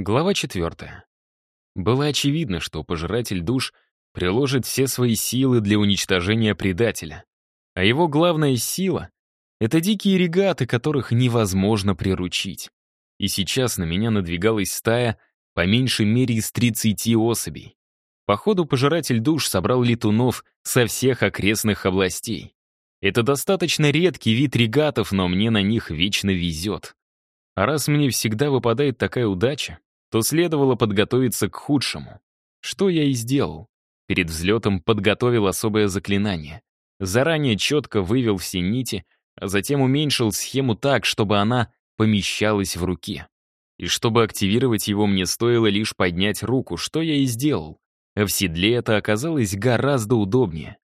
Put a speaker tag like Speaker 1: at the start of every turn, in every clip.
Speaker 1: Глава четвертая. Было очевидно, что пожиратель душ приложит все свои силы для уничтожения предателя. А его главная сила — это дикие регаты, которых невозможно приручить. И сейчас на меня надвигалась стая по меньшей мере из 30 особей. Походу, пожиратель душ собрал летунов со всех окрестных областей. Это достаточно редкий вид регатов, но мне на них вечно везет. А раз мне всегда выпадает такая удача, то следовало подготовиться к худшему. Что я и сделал. Перед взлетом подготовил особое заклинание. Заранее четко вывел все нити, а затем уменьшил схему так, чтобы она помещалась в руке. И чтобы активировать его, мне стоило лишь поднять руку, что я и сделал. В седле это оказалось гораздо удобнее.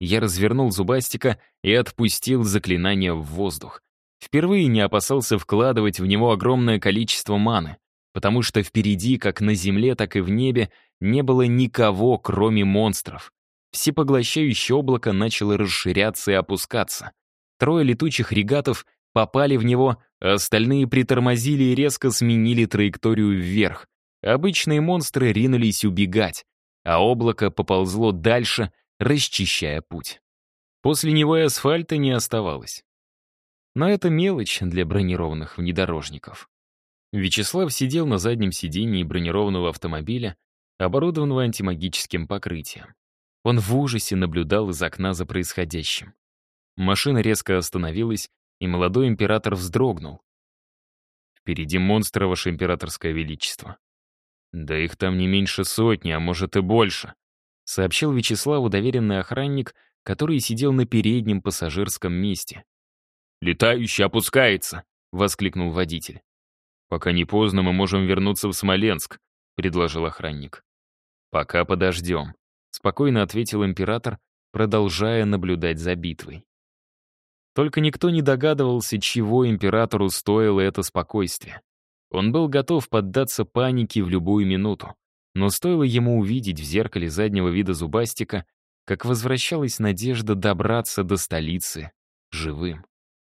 Speaker 1: Я развернул зубастика и отпустил заклинание в воздух. Впервые не опасался вкладывать в него огромное количество маны потому что впереди, как на земле, так и в небе, не было никого, кроме монстров. Всепоглощающее облако начало расширяться и опускаться. Трое летучих регатов попали в него, а остальные притормозили и резко сменили траекторию вверх. Обычные монстры ринулись убегать, а облако поползло дальше, расчищая путь. После него и асфальта не оставалось. Но это мелочь для бронированных внедорожников. Вячеслав сидел на заднем сидении бронированного автомобиля, оборудованного антимагическим покрытием. Он в ужасе наблюдал из окна за происходящим. Машина резко остановилась, и молодой император вздрогнул. «Впереди монстра, ваше императорское величество». «Да их там не меньше сотни, а может и больше», сообщил Вячеславу доверенный охранник, который сидел на переднем пассажирском месте. «Летающий опускается!» — воскликнул водитель. «Пока не поздно, мы можем вернуться в Смоленск», — предложил охранник. «Пока подождем», — спокойно ответил император, продолжая наблюдать за битвой. Только никто не догадывался, чего императору стоило это спокойствие. Он был готов поддаться панике в любую минуту. Но стоило ему увидеть в зеркале заднего вида зубастика, как возвращалась надежда добраться до столицы живым.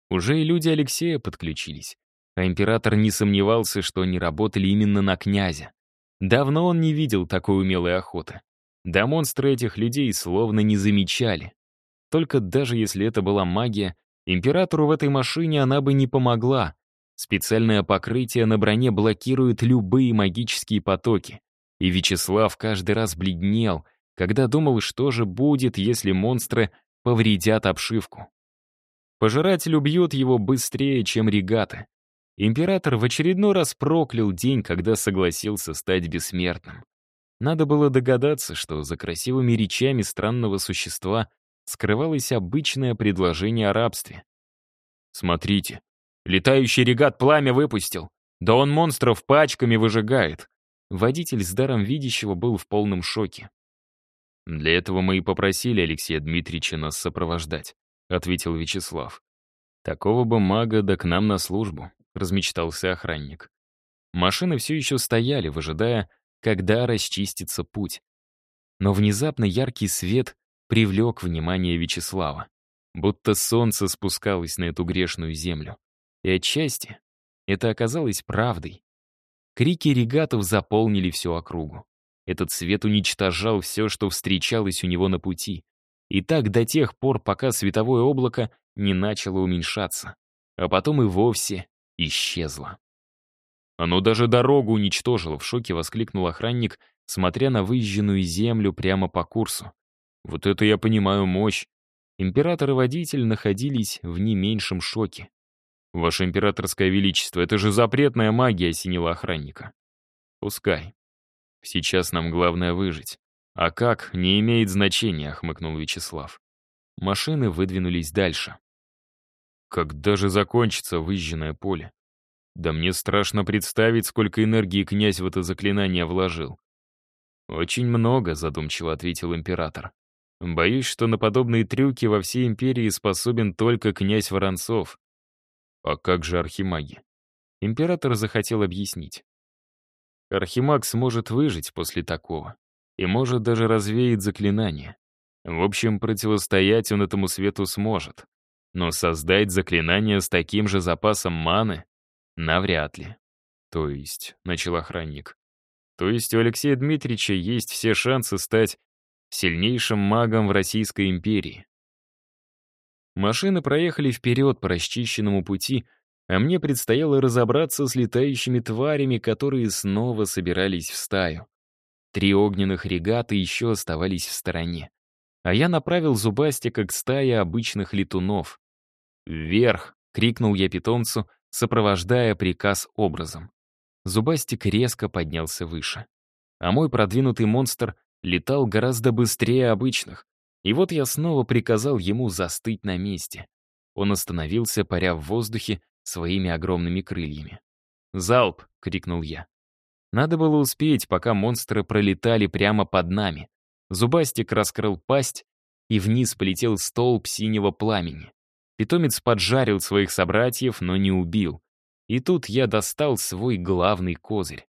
Speaker 1: Уже и люди Алексея подключились. А император не сомневался, что они работали именно на князя. Давно он не видел такой умелой охоты. Да монстры этих людей словно не замечали. Только даже если это была магия, императору в этой машине она бы не помогла. Специальное покрытие на броне блокирует любые магические потоки. И Вячеслав каждый раз бледнел, когда думал, что же будет, если монстры повредят обшивку. Пожиратель убьет его быстрее, чем регаты. Император в очередной раз проклял день, когда согласился стать бессмертным. Надо было догадаться, что за красивыми речами странного существа скрывалось обычное предложение о рабстве. «Смотрите, летающий регат пламя выпустил. Да он монстров пачками выжигает». Водитель с даром видящего был в полном шоке. «Для этого мы и попросили Алексея Дмитриевича нас сопровождать», — ответил Вячеслав. «Такого бы мага да к нам на службу размечтался охранник. Машины все еще стояли, выжидая, когда расчистится путь. Но внезапно яркий свет привлек внимание Вячеслава. Будто солнце спускалось на эту грешную землю. И отчасти это оказалось правдой. Крики регатов заполнили всю округу. Этот свет уничтожал все, что встречалось у него на пути. И так до тех пор, пока световое облако не начало уменьшаться. А потом и вовсе исчезло. Оно даже дорогу уничтожило, в шоке воскликнул охранник, смотря на выезженную землю прямо по курсу. Вот это я понимаю мощь. Император и водитель находились в не меньшем шоке. «Ваше императорское величество, это же запретная магия», — осенила охранника. «Пускай. Сейчас нам главное выжить. А как, не имеет значения», — хмыкнул Вячеслав. Машины выдвинулись дальше. Когда же закончится выжженное поле? Да мне страшно представить, сколько энергии князь в это заклинание вложил. «Очень много», — задумчиво ответил император. «Боюсь, что на подобные трюки во всей империи способен только князь Воронцов». «А как же архимаги?» Император захотел объяснить. Архимаг сможет выжить после такого и может даже развеять заклинание. В общем, противостоять он этому свету сможет. Но создать заклинание с таким же запасом маны — навряд ли. То есть, — начал охранник, — то есть у Алексея Дмитриевича есть все шансы стать сильнейшим магом в Российской империи. Машины проехали вперед по расчищенному пути, а мне предстояло разобраться с летающими тварями, которые снова собирались в стаю. Три огненных регата еще оставались в стороне. А я направил зубастика к стае обычных летунов. «Вверх!» — крикнул я питомцу, сопровождая приказ образом. Зубастик резко поднялся выше. А мой продвинутый монстр летал гораздо быстрее обычных. И вот я снова приказал ему застыть на месте. Он остановился, паря в воздухе своими огромными крыльями. «Залп!» — крикнул я. Надо было успеть, пока монстры пролетали прямо под нами. Зубастик раскрыл пасть, и вниз полетел столб синего пламени. Питомец поджарил своих собратьев, но не убил. И тут я достал свой главный козырь.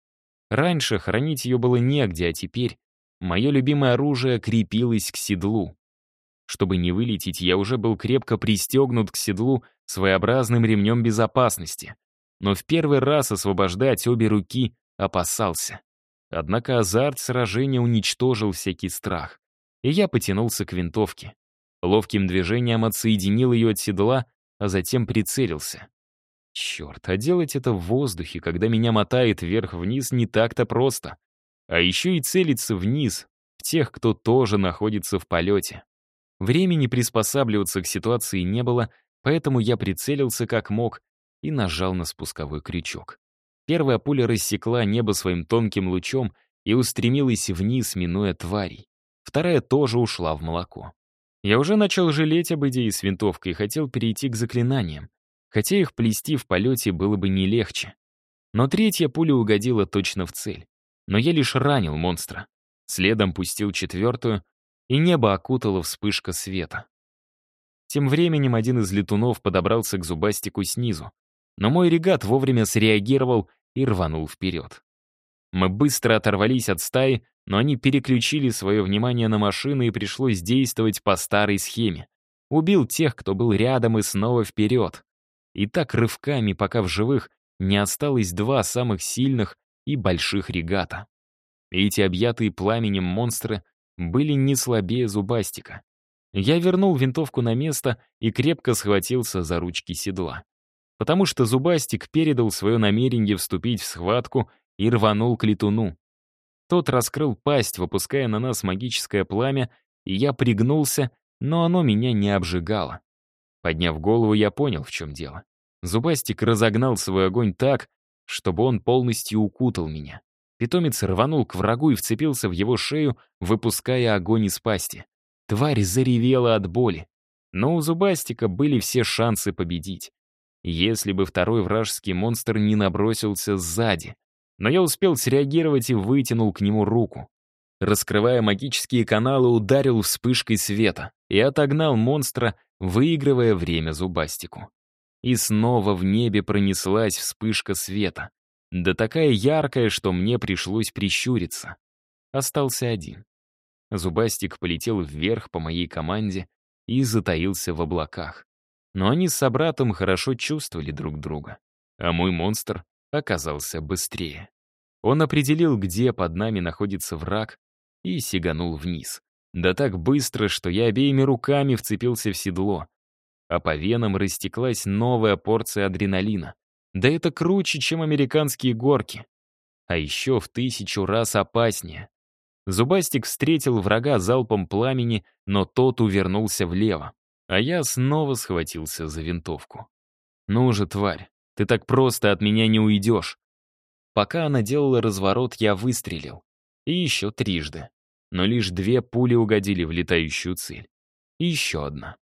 Speaker 1: Раньше хранить ее было негде, а теперь мое любимое оружие крепилось к седлу. Чтобы не вылететь, я уже был крепко пристегнут к седлу своеобразным ремнем безопасности. Но в первый раз освобождать обе руки опасался. Однако азарт сражения уничтожил всякий страх. И я потянулся к винтовке. Ловким движением отсоединил ее от седла, а затем прицелился. Черт, а делать это в воздухе, когда меня мотает вверх-вниз, не так-то просто. А еще и целиться вниз, в тех, кто тоже находится в полете. Времени приспосабливаться к ситуации не было, поэтому я прицелился как мог и нажал на спусковой крючок. Первая пуля рассекла небо своим тонким лучом и устремилась вниз, минуя тварей. Вторая тоже ушла в молоко. Я уже начал жалеть об идее с винтовкой и хотел перейти к заклинаниям, хотя их плести в полете было бы не легче. Но третья пуля угодила точно в цель. Но я лишь ранил монстра. Следом пустил четвертую, и небо окутало вспышка света. Тем временем один из летунов подобрался к зубастику снизу, но мой регат вовремя среагировал и рванул вперед. Мы быстро оторвались от стаи, но они переключили свое внимание на машины и пришлось действовать по старой схеме. Убил тех, кто был рядом, и снова вперед. И так рывками, пока в живых не осталось два самых сильных и больших регата. Эти объятые пламенем монстры были не слабее зубастика. Я вернул винтовку на место и крепко схватился за ручки седла. Потому что зубастик передал свое намерение вступить в схватку и рванул к летуну. Тот раскрыл пасть, выпуская на нас магическое пламя, и я пригнулся, но оно меня не обжигало. Подняв голову, я понял, в чем дело. Зубастик разогнал свой огонь так, чтобы он полностью укутал меня. Питомец рванул к врагу и вцепился в его шею, выпуская огонь из пасти. Тварь заревела от боли. Но у Зубастика были все шансы победить. Если бы второй вражеский монстр не набросился сзади. Но я успел среагировать и вытянул к нему руку. Раскрывая магические каналы, ударил вспышкой света и отогнал монстра, выигрывая время Зубастику. И снова в небе пронеслась вспышка света. Да такая яркая, что мне пришлось прищуриться. Остался один. Зубастик полетел вверх по моей команде и затаился в облаках. Но они с собратом хорошо чувствовали друг друга. А мой монстр оказался быстрее. Он определил, где под нами находится враг, и сиганул вниз. Да так быстро, что я обеими руками вцепился в седло. А по венам растеклась новая порция адреналина. Да это круче, чем американские горки. А еще в тысячу раз опаснее. Зубастик встретил врага залпом пламени, но тот увернулся влево. А я снова схватился за винтовку. «Ну же, тварь, ты так просто от меня не уйдешь». Пока она делала разворот, я выстрелил. И еще трижды. Но лишь две пули угодили в летающую цель. И еще одна.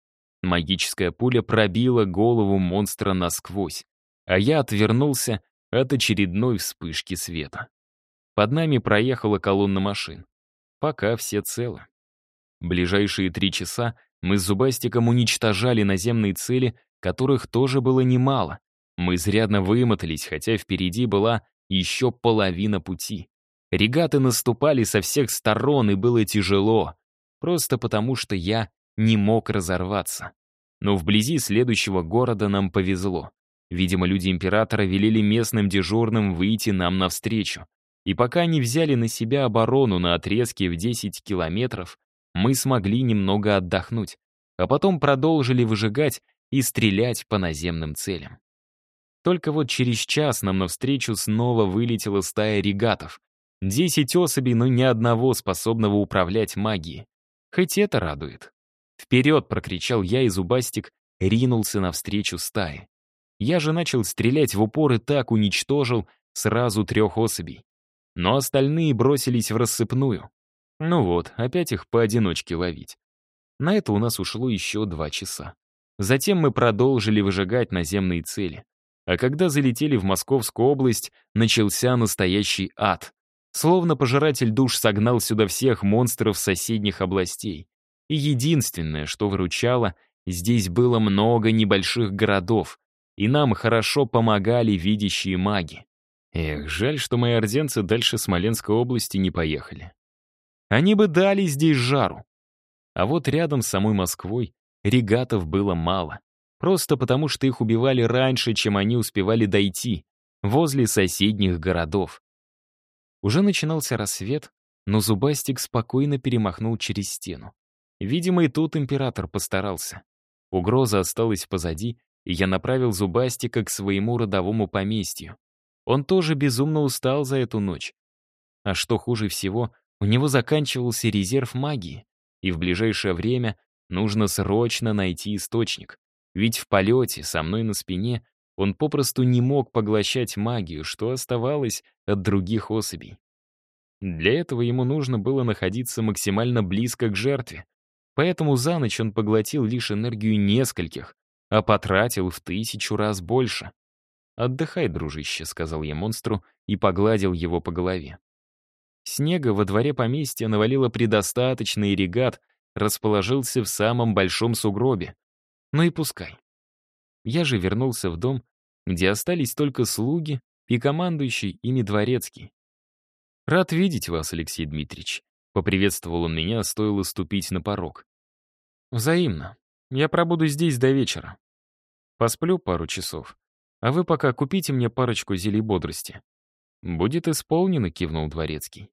Speaker 1: Магическая пуля пробила голову монстра насквозь а я отвернулся от очередной вспышки света. Под нами проехала колонна машин. Пока все целы. Ближайшие три часа мы с Зубастиком уничтожали наземные цели, которых тоже было немало. Мы изрядно вымотались, хотя впереди была еще половина пути. Регаты наступали со всех сторон, и было тяжело. Просто потому, что я не мог разорваться. Но вблизи следующего города нам повезло. Видимо, люди императора велели местным дежурным выйти нам навстречу. И пока они взяли на себя оборону на отрезке в 10 километров, мы смогли немного отдохнуть, а потом продолжили выжигать и стрелять по наземным целям. Только вот через час нам навстречу снова вылетела стая регатов. Десять особей, но ни одного способного управлять магией. Хоть это радует. «Вперед!» — прокричал я, и Зубастик ринулся навстречу стае. Я же начал стрелять в упор и так уничтожил сразу трех особей. Но остальные бросились в рассыпную. Ну вот, опять их поодиночке ловить. На это у нас ушло еще два часа. Затем мы продолжили выжигать наземные цели. А когда залетели в Московскую область, начался настоящий ад. Словно пожиратель душ согнал сюда всех монстров соседних областей. И единственное, что выручало, здесь было много небольших городов, и нам хорошо помогали видящие маги. Эх, жаль, что мои орденцы дальше Смоленской области не поехали. Они бы дали здесь жару. А вот рядом с самой Москвой регатов было мало. Просто потому, что их убивали раньше, чем они успевали дойти, возле соседних городов. Уже начинался рассвет, но Зубастик спокойно перемахнул через стену. Видимо, и тут император постарался. Угроза осталась позади, и я направил Зубастика к своему родовому поместью. Он тоже безумно устал за эту ночь. А что хуже всего, у него заканчивался резерв магии, и в ближайшее время нужно срочно найти источник. Ведь в полете, со мной на спине, он попросту не мог поглощать магию, что оставалось от других особей. Для этого ему нужно было находиться максимально близко к жертве, поэтому за ночь он поглотил лишь энергию нескольких, а потратил в тысячу раз больше. «Отдыхай, дружище», — сказал я монстру и погладил его по голове. Снега во дворе поместья навалило предостаточно, и регат расположился в самом большом сугробе. Ну и пускай. Я же вернулся в дом, где остались только слуги и командующий ими дворецкий. «Рад видеть вас, Алексей Дмитриевич», — поприветствовал он меня, стоило ступить на порог. «Взаимно. Я пробуду здесь до вечера. Посплю пару часов. А вы пока купите мне парочку зелий бодрости». «Будет исполнено», — кивнул дворецкий.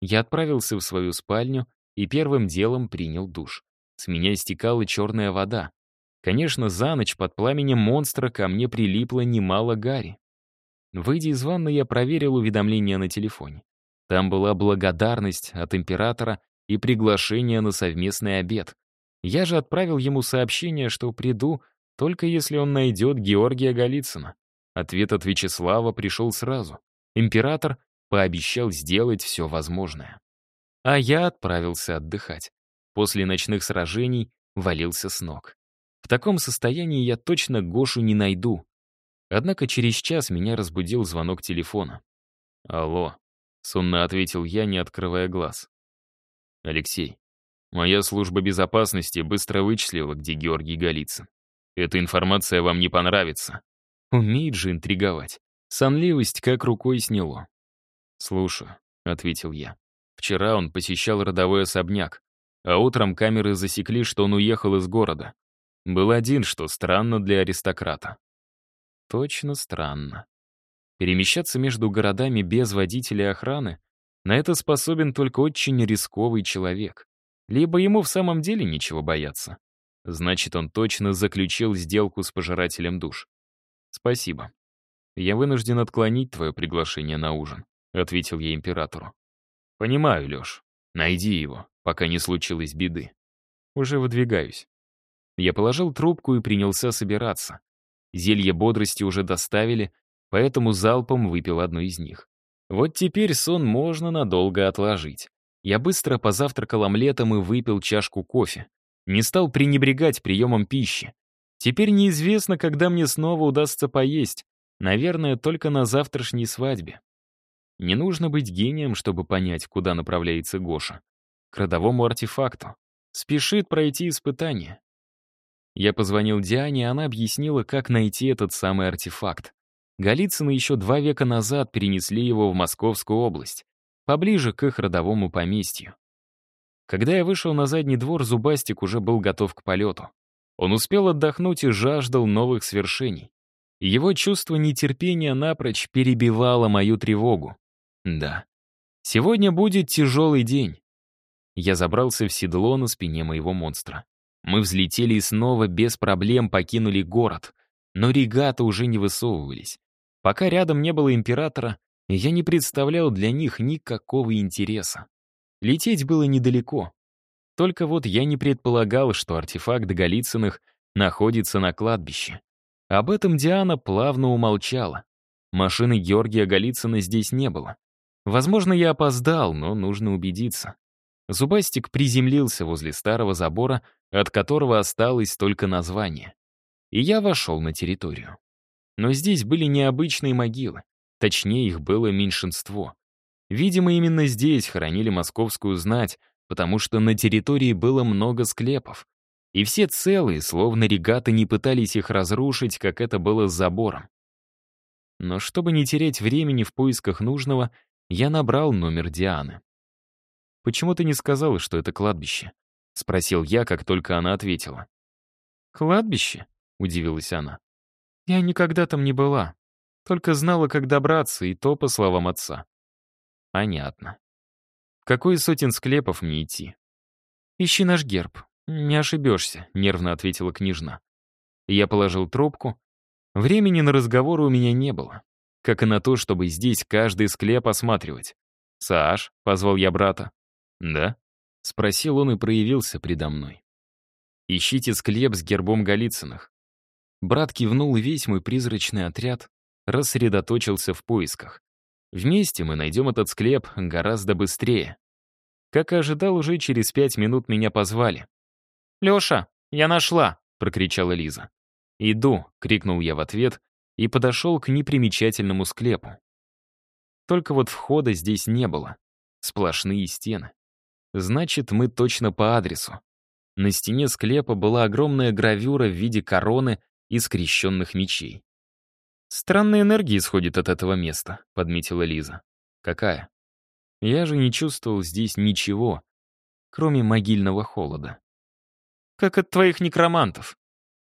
Speaker 1: Я отправился в свою спальню и первым делом принял душ. С меня истекала черная вода. Конечно, за ночь под пламенем монстра ко мне прилипло немало гари. Выйдя из ванны, я проверил уведомления на телефоне. Там была благодарность от императора и приглашение на совместный обед. Я же отправил ему сообщение, что приду, только если он найдет Георгия Голицына. Ответ от Вячеслава пришел сразу. Император пообещал сделать все возможное. А я отправился отдыхать. После ночных сражений валился с ног. В таком состоянии я точно Гошу не найду. Однако через час меня разбудил звонок телефона. «Алло», — сонно ответил я, не открывая глаз. «Алексей, Моя служба безопасности быстро вычислила, где Георгий Голицын. Эта информация вам не понравится. Умеет же интриговать. Сонливость как рукой сняло. «Слушаю», — ответил я. «Вчера он посещал родовой особняк, а утром камеры засекли, что он уехал из города. Был один, что странно для аристократа». Точно странно. Перемещаться между городами без водителя и охраны — на это способен только очень рисковый человек. Либо ему в самом деле нечего бояться. Значит, он точно заключил сделку с пожирателем душ. Спасибо. Я вынужден отклонить твое приглашение на ужин, ответил я императору. Понимаю, Леш. Найди его, пока не случилось беды. Уже выдвигаюсь. Я положил трубку и принялся собираться. Зелье бодрости уже доставили, поэтому залпом выпил одно из них. Вот теперь сон можно надолго отложить. Я быстро позавтракал омлетом и выпил чашку кофе. Не стал пренебрегать приемом пищи. Теперь неизвестно, когда мне снова удастся поесть. Наверное, только на завтрашней свадьбе. Не нужно быть гением, чтобы понять, куда направляется Гоша. К родовому артефакту. Спешит пройти испытание. Я позвонил Диане, и она объяснила, как найти этот самый артефакт. Голицыны еще два века назад перенесли его в Московскую область поближе к их родовому поместью. Когда я вышел на задний двор, Зубастик уже был готов к полету. Он успел отдохнуть и жаждал новых свершений. Его чувство нетерпения напрочь перебивало мою тревогу. Да, сегодня будет тяжелый день. Я забрался в седло на спине моего монстра. Мы взлетели и снова без проблем покинули город. Но регаты уже не высовывались. Пока рядом не было императора, я не представлял для них никакого интереса. Лететь было недалеко. Только вот я не предполагал, что артефакт Голицыных находится на кладбище. Об этом Диана плавно умолчала. Машины Георгия Голицына здесь не было. Возможно, я опоздал, но нужно убедиться. Зубастик приземлился возле старого забора, от которого осталось только название. И я вошел на территорию. Но здесь были необычные могилы. Точнее, их было меньшинство. Видимо, именно здесь хоронили московскую знать, потому что на территории было много склепов. И все целые, словно регаты не пытались их разрушить, как это было с забором. Но чтобы не терять времени в поисках нужного, я набрал номер Дианы. «Почему ты не сказала, что это кладбище?» — спросил я, как только она ответила. «Кладбище?» — удивилась она. «Я никогда там не была. Только знала, как добраться, и то по словам отца». «Понятно. В какой сотен склепов мне идти?» «Ищи наш герб. Не ошибешься», — нервно ответила княжна. Я положил трубку. Времени на разговор у меня не было. Как и на то, чтобы здесь каждый склеп осматривать. «Саш», — позвал я брата. «Да?» — спросил он и проявился предо мной. «Ищите склеп с гербом Голицыных». Брат кивнул, и весь мой призрачный отряд рассредоточился в поисках. Вместе мы найдем этот склеп гораздо быстрее. Как и ожидал, уже через пять минут меня позвали. «Леша, я нашла!» — прокричала Лиза. «Иду!» — крикнул я в ответ и подошел к непримечательному склепу. Только вот входа здесь не было. Сплошные стены. Значит, мы точно по адресу. На стене склепа была огромная гравюра в виде короны и скрещенных мечей. «Странная энергия исходит от этого места», — подметила Лиза. «Какая?» Я же не чувствовал здесь ничего, кроме могильного холода. «Как от твоих некромантов.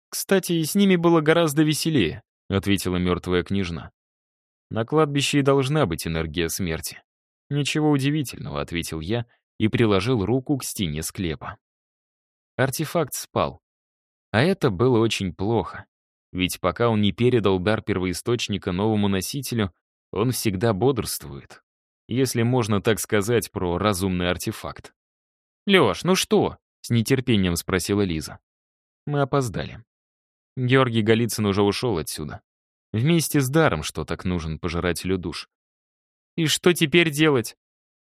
Speaker 1: Кстати, с ними было гораздо веселее», — ответила мертвая княжна. «На кладбище и должна быть энергия смерти». «Ничего удивительного», — ответил я и приложил руку к стене склепа. Артефакт спал. А это было очень плохо. Ведь пока он не передал дар первоисточника новому носителю, он всегда бодрствует. Если можно так сказать про разумный артефакт. «Лёш, ну что?» — с нетерпением спросила Лиза. Мы опоздали. Георгий Голицын уже ушел отсюда. Вместе с даром, что так нужен пожирателю душ. «И что теперь делать?»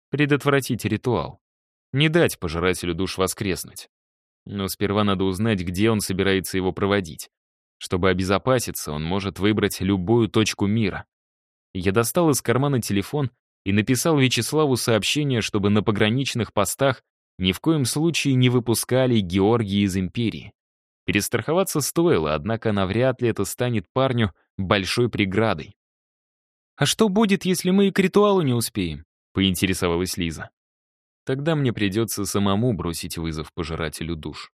Speaker 1: Предотвратить ритуал. Не дать пожирателю душ воскреснуть. Но сперва надо узнать, где он собирается его проводить. Чтобы обезопаситься, он может выбрать любую точку мира. Я достал из кармана телефон и написал Вячеславу сообщение, чтобы на пограничных постах ни в коем случае не выпускали Георгии из империи. Перестраховаться стоило, однако навряд ли это станет парню большой преградой. «А что будет, если мы и к ритуалу не успеем?» Поинтересовалась Лиза. Тогда мне придется самому бросить вызов пожирателю душ.